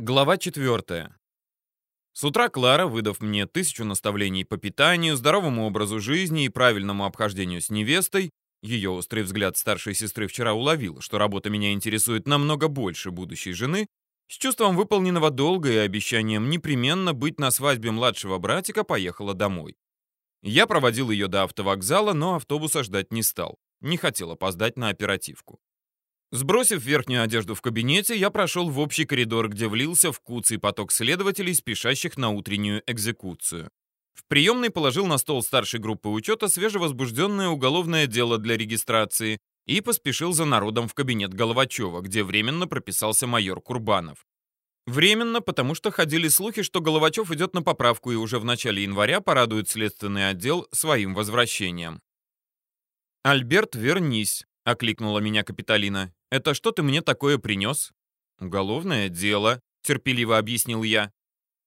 Глава 4. С утра Клара, выдав мне тысячу наставлений по питанию, здоровому образу жизни и правильному обхождению с невестой, ее острый взгляд старшей сестры вчера уловил, что работа меня интересует намного больше будущей жены, с чувством выполненного долга и обещанием непременно быть на свадьбе младшего братика поехала домой. Я проводил ее до автовокзала, но автобуса ждать не стал. Не хотел опоздать на оперативку. Сбросив верхнюю одежду в кабинете, я прошел в общий коридор, где влился в куцый поток следователей, спешащих на утреннюю экзекуцию. В приемной положил на стол старшей группы учета свежевозбужденное уголовное дело для регистрации и поспешил за народом в кабинет Головачева, где временно прописался майор Курбанов. Временно, потому что ходили слухи, что Головачев идет на поправку и уже в начале января порадует следственный отдел своим возвращением. «Альберт, вернись», — окликнула меня Капитолина. «Это что ты мне такое принес?» «Уголовное дело», — терпеливо объяснил я.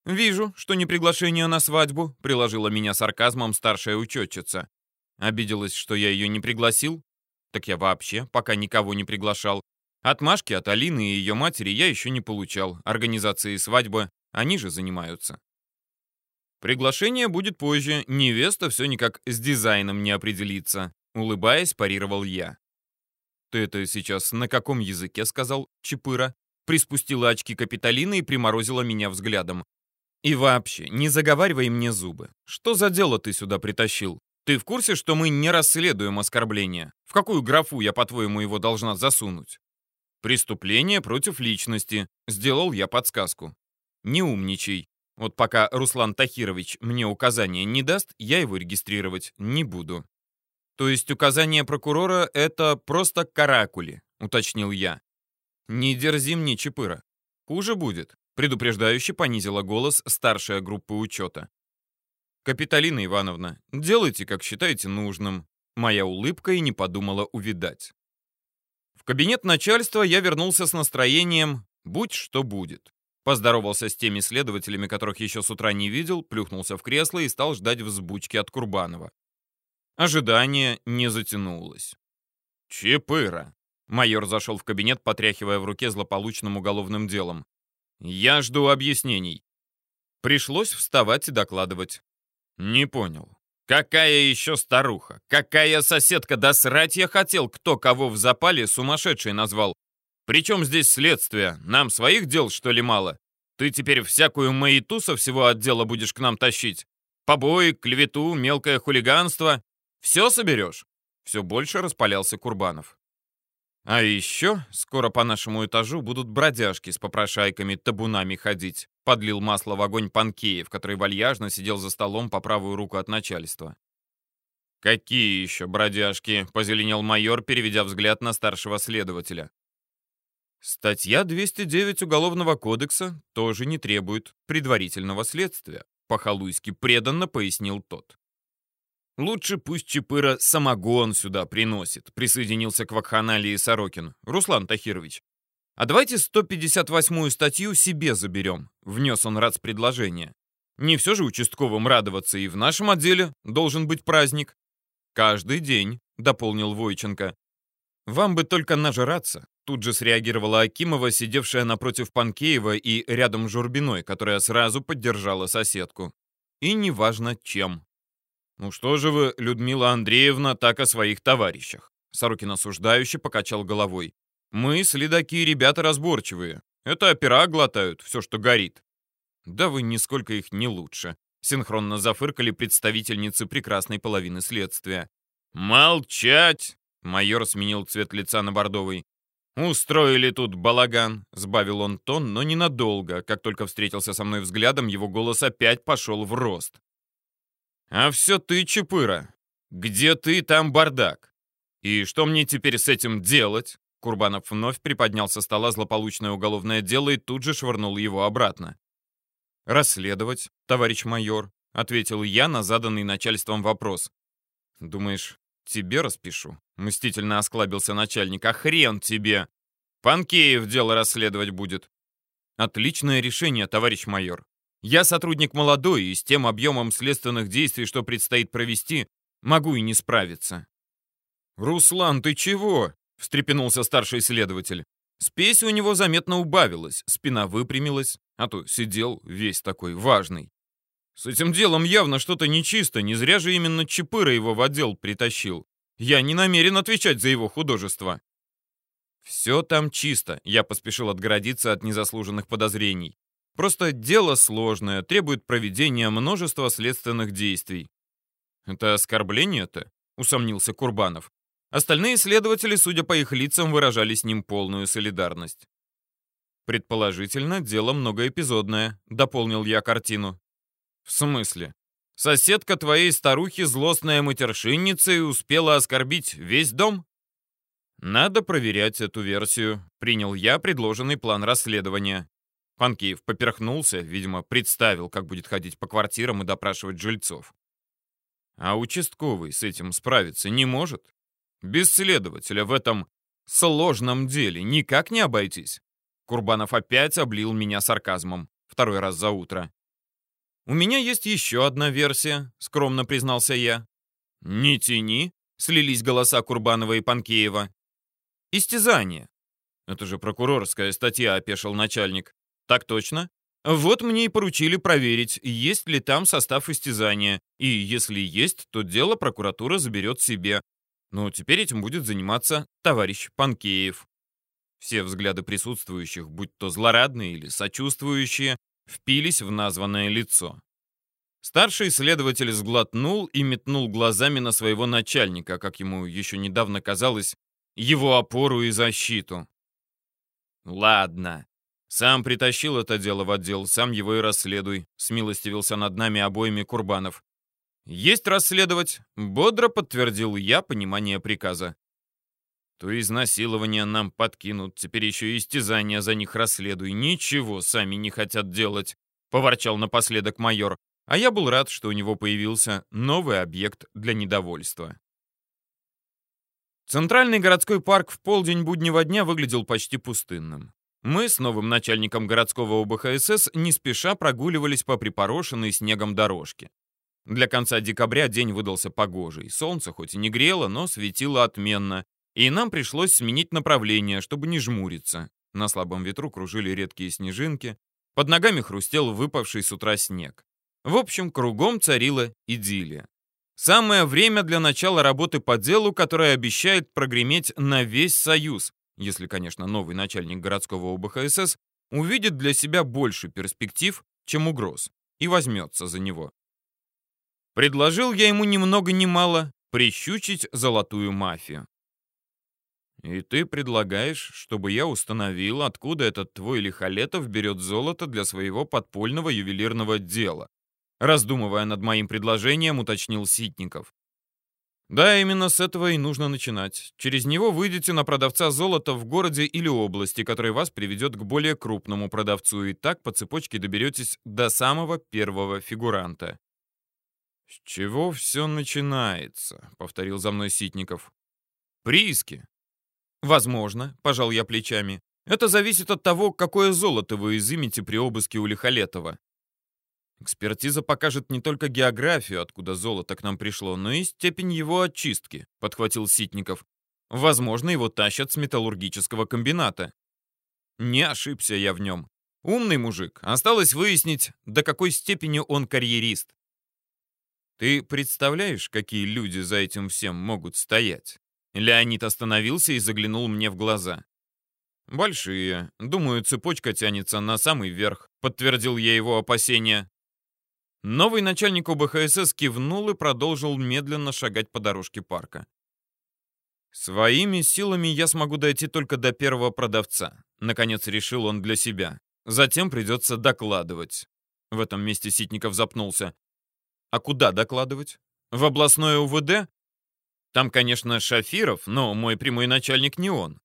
«Вижу, что не приглашение на свадьбу», — приложила меня сарказмом старшая учетчица. Обиделась, что я ее не пригласил? Так я вообще пока никого не приглашал. Отмашки от Алины и ее матери я еще не получал. Организацией свадьбы они же занимаются. Приглашение будет позже, невеста все никак с дизайном не определится. Улыбаясь, парировал я. «Ты это сейчас на каком языке?» — сказал Чапыра. Приспустила очки Капитолины и приморозила меня взглядом. «И вообще, не заговаривай мне зубы. Что за дело ты сюда притащил? Ты в курсе, что мы не расследуем оскорбление? В какую графу я, по-твоему, его должна засунуть?» «Преступление против личности», — сделал я подсказку. «Не умничай. Вот пока Руслан Тахирович мне указания не даст, я его регистрировать не буду». То есть указание прокурора — это просто каракули, уточнил я. Не дерзи мне, Чапыра. Хуже будет, предупреждающе понизила голос старшая группа учета. «Капиталина Ивановна, делайте, как считаете нужным». Моя улыбка и не подумала увидать. В кабинет начальства я вернулся с настроением «будь что будет». Поздоровался с теми следователями, которых еще с утра не видел, плюхнулся в кресло и стал ждать взбучки от Курбанова. Ожидание не затянулось. «Чепыра!» Майор зашел в кабинет, потряхивая в руке злополучным уголовным делом. «Я жду объяснений». Пришлось вставать и докладывать. «Не понял. Какая еще старуха? Какая соседка? Да срать я хотел, кто кого в запале сумасшедший назвал. Причем здесь следствие? Нам своих дел, что ли, мало? Ты теперь всякую маяту со всего отдела будешь к нам тащить? Побои, клевету, мелкое хулиганство? Все соберешь?» Все больше распалялся Курбанов. «А еще скоро по нашему этажу будут бродяжки с попрошайками табунами ходить», подлил масло в огонь Панкеев, который вальяжно сидел за столом по правую руку от начальства. «Какие еще бродяжки?» — позеленел майор, переведя взгляд на старшего следователя. «Статья 209 Уголовного кодекса тоже не требует предварительного следствия», — по-халуйски преданно пояснил тот. Лучше пусть Чапыра самогон сюда приносит, присоединился к вакханалии Сорокин. Руслан Тахирович, а давайте 158-ю статью себе заберем, внес он рад с предложения. Не все же участковым радоваться, и в нашем отделе должен быть праздник. Каждый день, дополнил Войченко. Вам бы только нажраться, тут же среагировала Акимова, сидевшая напротив Панкеева и рядом с Журбиной, которая сразу поддержала соседку. И неважно чем. «Ну что же вы, Людмила Андреевна, так о своих товарищах?» Сорокин осуждающе покачал головой. «Мы, следаки, ребята разборчивые. Это опера глотают, все, что горит». «Да вы нисколько их не лучше», — синхронно зафыркали представительницы прекрасной половины следствия. «Молчать!» — майор сменил цвет лица на бордовый. «Устроили тут балаган», — сбавил он тон, но ненадолго. Как только встретился со мной взглядом, его голос опять пошел в рост. «А все ты, Чапыра. Где ты, там бардак. И что мне теперь с этим делать?» Курбанов вновь приподнял со стола злополучное уголовное дело и тут же швырнул его обратно. «Расследовать, товарищ майор», — ответил я на заданный начальством вопрос. «Думаешь, тебе распишу?» — мстительно осклабился начальник. «А хрен тебе! Панкеев дело расследовать будет». «Отличное решение, товарищ майор. Я сотрудник молодой, и с тем объемом следственных действий, что предстоит провести, могу и не справиться. «Руслан, ты чего?» — встрепенулся старший следователь. Спесь у него заметно убавилась, спина выпрямилась, а то сидел весь такой важный. С этим делом явно что-то нечисто, не зря же именно Чапыра его в отдел притащил. Я не намерен отвечать за его художество. Все там чисто, я поспешил отгородиться от незаслуженных подозрений. Просто дело сложное, требует проведения множества следственных действий. Это оскорбление-то? Усомнился Курбанов. Остальные следователи, судя по их лицам, выражали с ним полную солидарность. Предположительно, дело многоэпизодное, дополнил я картину. В смысле? Соседка твоей старухи злостная матершинница и успела оскорбить весь дом? Надо проверять эту версию. Принял я предложенный план расследования. Панкиев поперхнулся, видимо, представил, как будет ходить по квартирам и допрашивать жильцов. А участковый с этим справиться не может? Без следователя в этом сложном деле никак не обойтись. Курбанов опять облил меня сарказмом. Второй раз за утро. «У меня есть еще одна версия», — скромно признался я. «Не тяни», — слились голоса Курбанова и Панкеева. «Истязание». «Это же прокурорская статья», — опешил начальник. «Так точно. Вот мне и поручили проверить, есть ли там состав истязания. И если есть, то дело прокуратура заберет себе. Но теперь этим будет заниматься товарищ Панкеев. Все взгляды присутствующих, будь то злорадные или сочувствующие, впились в названное лицо. Старший следователь сглотнул и метнул глазами на своего начальника, как ему еще недавно казалось, его опору и защиту. «Ладно. Сам притащил это дело в отдел, сам его и расследуй», — смилостивился над нами обоими Курбанов. «Есть расследовать», — бодро подтвердил я понимание приказа. То изнасилование нам подкинут, теперь еще и истязания за них расследуй. Ничего сами не хотят делать, — поворчал напоследок майор. А я был рад, что у него появился новый объект для недовольства. Центральный городской парк в полдень буднего дня выглядел почти пустынным. Мы с новым начальником городского ОБХСС не спеша прогуливались по припорошенной снегом дорожке. Для конца декабря день выдался погожий. Солнце хоть и не грело, но светило отменно, и нам пришлось сменить направление, чтобы не жмуриться. На слабом ветру кружили редкие снежинки, под ногами хрустел выпавший с утра снег. В общем, кругом царила идиллия. Самое время для начала работы по делу, которое обещает прогреметь на весь Союз, если, конечно, новый начальник городского ОБХСС увидит для себя больше перспектив, чем угроз, и возьмется за него. Предложил я ему ни много ни мало прищучить золотую мафию. «И ты предлагаешь, чтобы я установил, откуда этот твой Лихолетов берет золото для своего подпольного ювелирного дела?» Раздумывая над моим предложением, уточнил Ситников. «Да, именно с этого и нужно начинать. Через него выйдете на продавца золота в городе или области, который вас приведет к более крупному продавцу, и так по цепочке доберетесь до самого первого фигуранта. «С чего все начинается?» — повторил за мной Ситников. «Прииски». «Возможно», — пожал я плечами. «Это зависит от того, какое золото вы изымете при обыске у Лихолетова. Экспертиза покажет не только географию, откуда золото к нам пришло, но и степень его очистки», — подхватил Ситников. «Возможно, его тащат с металлургического комбината». Не ошибся я в нем. Умный мужик. Осталось выяснить, до какой степени он карьерист. Ты представляешь, какие люди за этим всем могут стоять? Леонид остановился и заглянул мне в глаза. «Большие. Думаю, цепочка тянется на самый верх», — подтвердил я его опасения. Новый начальник ОБХСС кивнул и продолжил медленно шагать по дорожке парка. «Своими силами я смогу дойти только до первого продавца», — наконец решил он для себя. «Затем придется докладывать». В этом месте Ситников запнулся. А куда докладывать? В областное УВД? Там, конечно, Шафиров, но мой прямой начальник не он.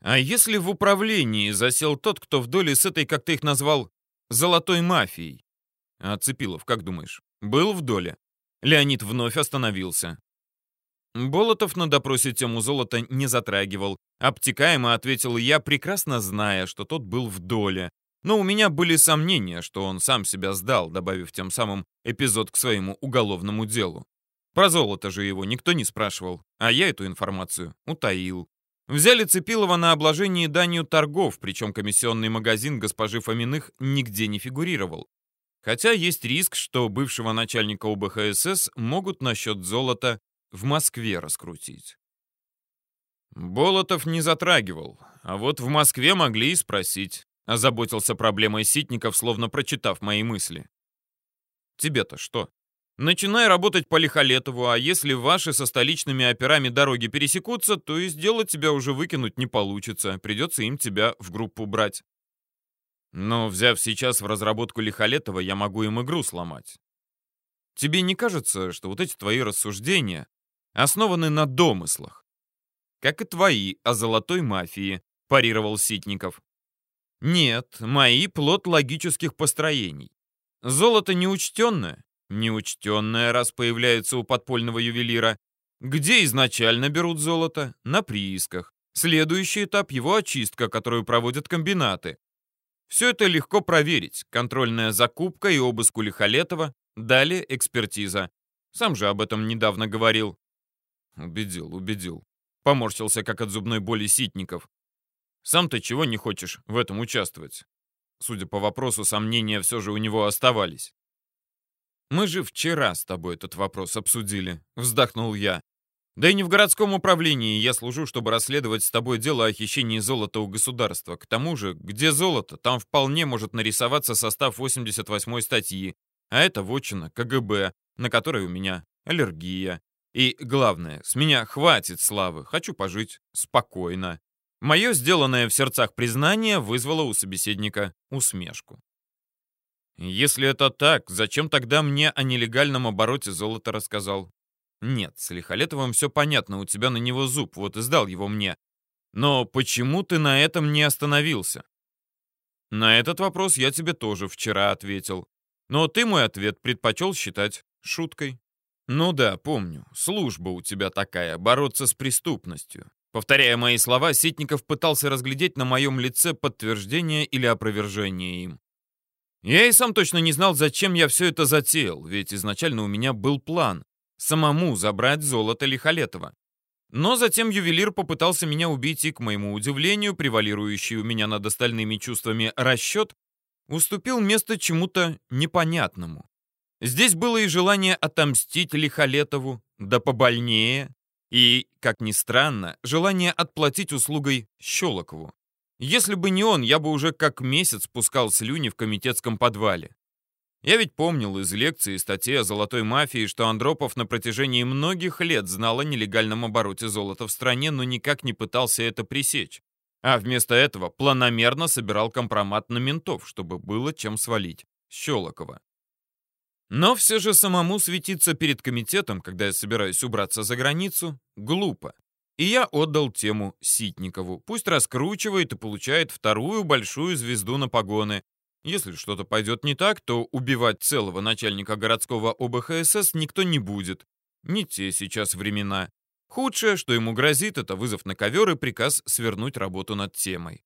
А если в управлении засел тот, кто в доле с этой, как ты их назвал, золотой мафией? А Цепилов, как думаешь, был в доле? Леонид вновь остановился. Болотов на допросе тему золота не затрагивал. Обтекаемо ответил я, прекрасно зная, что тот был в доле, но у меня были сомнения, что он сам себя сдал, добавив тем самым эпизод к своему уголовному делу. Про золото же его никто не спрашивал, а я эту информацию утаил. Взяли Цепилова на обложении данью торгов, причем комиссионный магазин госпожи Фоминых нигде не фигурировал. Хотя есть риск, что бывшего начальника УБХСС могут насчет золота в Москве раскрутить. Болотов не затрагивал, а вот в Москве могли и спросить. Озаботился проблемой ситников, словно прочитав мои мысли. Тебе-то что? Начинай работать по Лихолетову, а если ваши со столичными операми дороги пересекутся, то и сделать тебя уже выкинуть не получится. Придется им тебя в группу брать. Но, взяв сейчас в разработку Лихолетова, я могу им игру сломать. Тебе не кажется, что вот эти твои рассуждения основаны на домыслах? Как и твои о золотой мафии, парировал Ситников. Нет, мои плод логических построений. Золото неучтенное, Неучтенное, раз появляется у подпольного ювелира. Где изначально берут золото? На приисках. Следующий этап — его очистка, которую проводят комбинаты. Все это легко проверить. Контрольная закупка и обыск у Лихолетова. Далее экспертиза. Сам же об этом недавно говорил. Убедил, убедил. Поморщился, как от зубной боли ситников. Сам-то чего не хочешь в этом участвовать? Судя по вопросу, сомнения все же у него оставались. «Мы же вчера с тобой этот вопрос обсудили», — вздохнул я. «Да и не в городском управлении я служу, чтобы расследовать с тобой дело о хищении золота у государства. К тому же, где золото, там вполне может нарисоваться состав 88 статьи, а это вотчина КГБ, на которой у меня аллергия. И главное, с меня хватит славы, хочу пожить спокойно». Мое сделанное в сердцах признание вызвало у собеседника усмешку. Если это так, зачем тогда мне о нелегальном обороте золота рассказал? Нет, с Лихолетовым все понятно, у тебя на него зуб, вот и сдал его мне. Но почему ты на этом не остановился? На этот вопрос я тебе тоже вчера ответил. Но ты мой ответ предпочел считать шуткой. Ну да, помню, служба у тебя такая, бороться с преступностью. Повторяя мои слова, Ситников пытался разглядеть на моем лице подтверждение или опровержение им. Я и сам точно не знал, зачем я все это затеял, ведь изначально у меня был план — самому забрать золото Лихолетова. Но затем ювелир попытался меня убить, и, к моему удивлению, превалирующий у меня над остальными чувствами расчет, уступил место чему-то непонятному. Здесь было и желание отомстить Лихолетову, да побольнее, и, как ни странно, желание отплатить услугой Щелокову. Если бы не он, я бы уже как месяц пускал слюни в комитетском подвале. Я ведь помнил из лекции и статей о золотой мафии, что Андропов на протяжении многих лет знал о нелегальном обороте золота в стране, но никак не пытался это пресечь. А вместо этого планомерно собирал компромат на ментов, чтобы было чем свалить. Щелокова. Но все же самому светиться перед комитетом, когда я собираюсь убраться за границу, глупо. И я отдал тему Ситникову. Пусть раскручивает и получает вторую большую звезду на погоны. Если что-то пойдет не так, то убивать целого начальника городского ОБХСС никто не будет. Не те сейчас времена. Худшее, что ему грозит, это вызов на ковер и приказ свернуть работу над темой.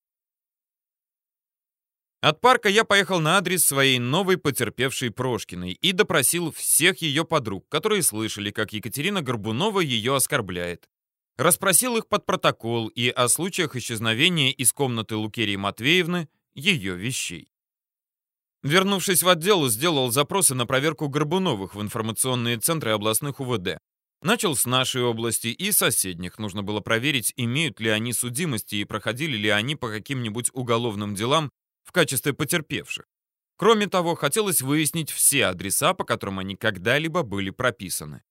От парка я поехал на адрес своей новой потерпевшей Прошкиной и допросил всех ее подруг, которые слышали, как Екатерина Горбунова ее оскорбляет. Расспросил их под протокол и о случаях исчезновения из комнаты Лукерии Матвеевны ее вещей. Вернувшись в отдел, сделал запросы на проверку Горбуновых в информационные центры областных УВД. Начал с нашей области и соседних. Нужно было проверить, имеют ли они судимости и проходили ли они по каким-нибудь уголовным делам в качестве потерпевших. Кроме того, хотелось выяснить все адреса, по которым они когда-либо были прописаны.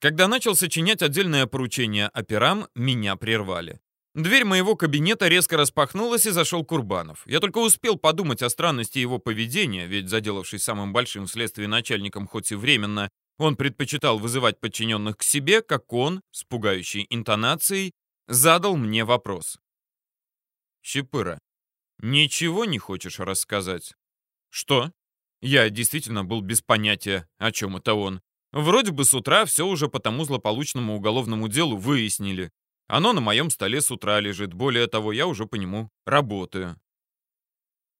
Когда начал сочинять отдельное поручение операм, меня прервали. Дверь моего кабинета резко распахнулась и зашел Курбанов. Я только успел подумать о странности его поведения, ведь, заделавшись самым большим вследствие начальником, хоть и временно, он предпочитал вызывать подчиненных к себе, как он, с пугающей интонацией, задал мне вопрос. «Чапыра, ничего не хочешь рассказать?» «Что?» Я действительно был без понятия, о чем это он. Вроде бы с утра все уже по тому злополучному уголовному делу выяснили. Оно на моем столе с утра лежит. Более того, я уже по нему работаю.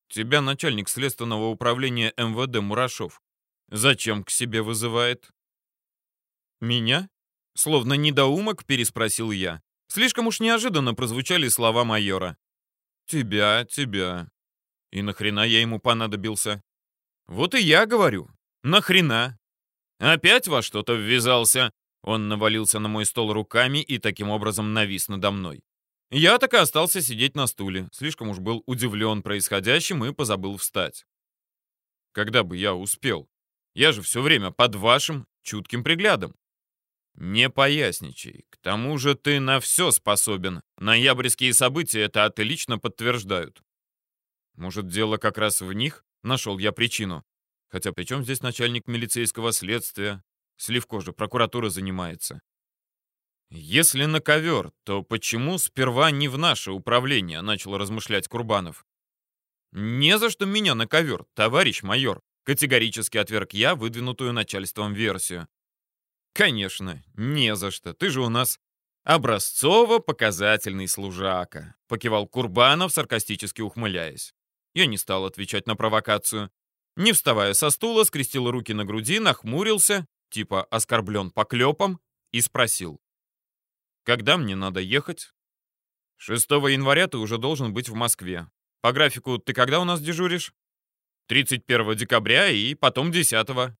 Тебя начальник следственного управления МВД Мурашов зачем к себе вызывает? Меня? Словно недоумок переспросил я. Слишком уж неожиданно прозвучали слова майора. «Тебя, тебя. И нахрена я ему понадобился?» «Вот и я говорю. Нахрена? Опять во что-то ввязался?» Он навалился на мой стол руками и таким образом навис надо мной. Я так и остался сидеть на стуле. Слишком уж был удивлен происходящим и позабыл встать. Когда бы я успел? Я же все время под вашим чутким приглядом. Не поясничай. К тому же ты на все способен. Ноябрьские события это отлично подтверждают. Может, дело как раз в них? Нашел я причину. Хотя при чем здесь начальник милицейского следствия? Сливко же прокуратура занимается. Если на ковер, то почему сперва не в наше управление, начал размышлять Курбанов. Не за что меня на ковер, товарищ майор, категорически отверг я выдвинутую начальством версию. Конечно, не за что. Ты же у нас образцово-показательный служака, покивал Курбанов, саркастически ухмыляясь. Я не стал отвечать на провокацию. Не вставая со стула, скрестил руки на груди, нахмурился, типа оскорблен поклепом, и спросил. «Когда мне надо ехать?» «6 января ты уже должен быть в Москве. По графику ты когда у нас дежуришь?» «31 декабря и потом 10 -го.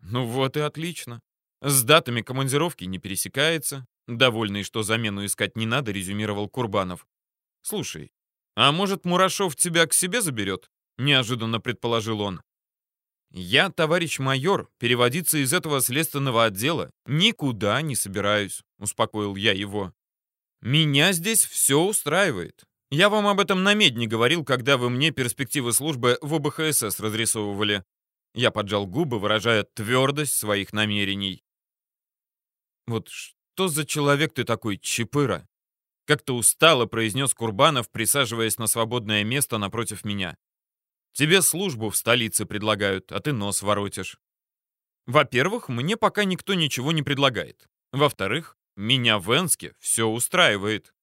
«Ну вот и отлично. С датами командировки не пересекается. Довольный, что замену искать не надо, резюмировал Курбанов. «Слушай, а может, Мурашов тебя к себе заберет?» — неожиданно предположил он. «Я, товарищ майор, переводиться из этого следственного отдела никуда не собираюсь», — успокоил я его. «Меня здесь все устраивает. Я вам об этом на медне говорил, когда вы мне перспективы службы в ОБХСС разрисовывали». Я поджал губы, выражая твердость своих намерений. «Вот что за человек ты такой, Чапыра?» Как-то устало произнес Курбанов, присаживаясь на свободное место напротив меня. Тебе службу в столице предлагают, а ты нос воротишь. Во-первых, мне пока никто ничего не предлагает. Во-вторых, меня в Энске все устраивает.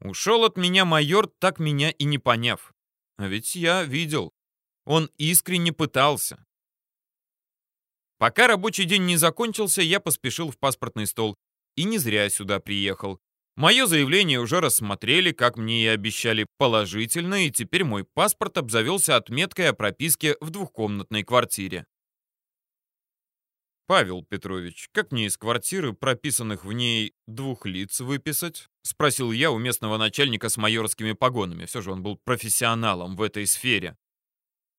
Ушел от меня майор, так меня и не поняв. А ведь я видел. Он искренне пытался. Пока рабочий день не закончился, я поспешил в паспортный стол. И не зря сюда приехал. Мое заявление уже рассмотрели, как мне и обещали, положительно, и теперь мой паспорт обзавелся отметкой о прописке в двухкомнатной квартире. «Павел Петрович, как мне из квартиры, прописанных в ней двух лиц, выписать?» — спросил я у местного начальника с майорскими погонами. Все же он был профессионалом в этой сфере.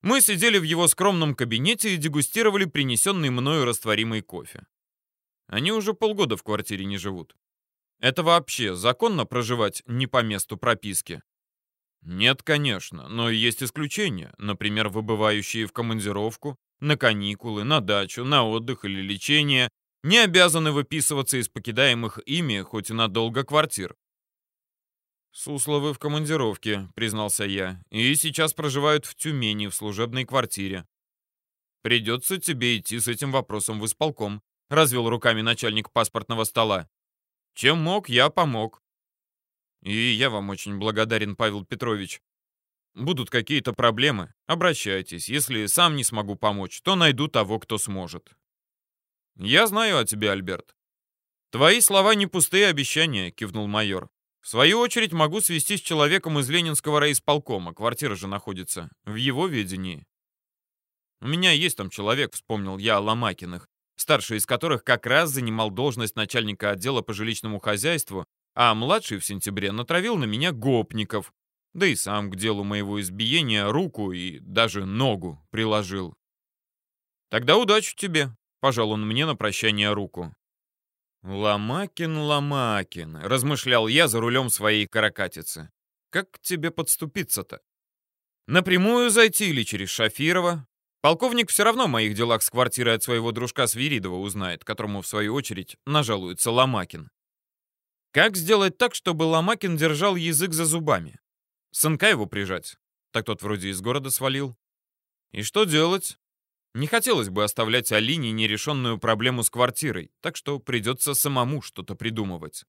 Мы сидели в его скромном кабинете и дегустировали принесенный мною растворимый кофе. Они уже полгода в квартире не живут. Это вообще законно проживать не по месту прописки? Нет, конечно, но есть исключения, например, выбывающие в командировку, на каникулы, на дачу, на отдых или лечение, не обязаны выписываться из покидаемых ими, хоть и надолго, квартир. «Сусловы в командировке», — признался я, «и сейчас проживают в Тюмени, в служебной квартире». «Придется тебе идти с этим вопросом в исполком», — развел руками начальник паспортного стола. Чем мог, я помог. И я вам очень благодарен, Павел Петрович. Будут какие-то проблемы, обращайтесь. Если сам не смогу помочь, то найду того, кто сможет. Я знаю о тебе, Альберт. Твои слова не пустые обещания, кивнул майор. В свою очередь могу свести с человеком из Ленинского райисполкома, квартира же находится в его ведении. У меня есть там человек, вспомнил я о Ломакиных старший из которых как раз занимал должность начальника отдела по жилищному хозяйству, а младший в сентябре натравил на меня гопников, да и сам к делу моего избиения руку и даже ногу приложил. «Тогда удачи тебе», — пожал он мне на прощание руку. «Ломакин, Ломакин», — размышлял я за рулем своей каракатицы. «Как к тебе подступиться-то? Напрямую зайти или через Шафирова? Полковник все равно о моих делах с квартирой от своего дружка Свиридова узнает, которому, в свою очередь, нажалуется Ломакин. Как сделать так, чтобы Ломакин держал язык за зубами? Сынка его прижать? Так тот вроде из города свалил. И что делать? Не хотелось бы оставлять Алине нерешенную проблему с квартирой, так что придется самому что-то придумывать.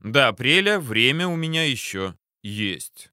До апреля время у меня еще есть.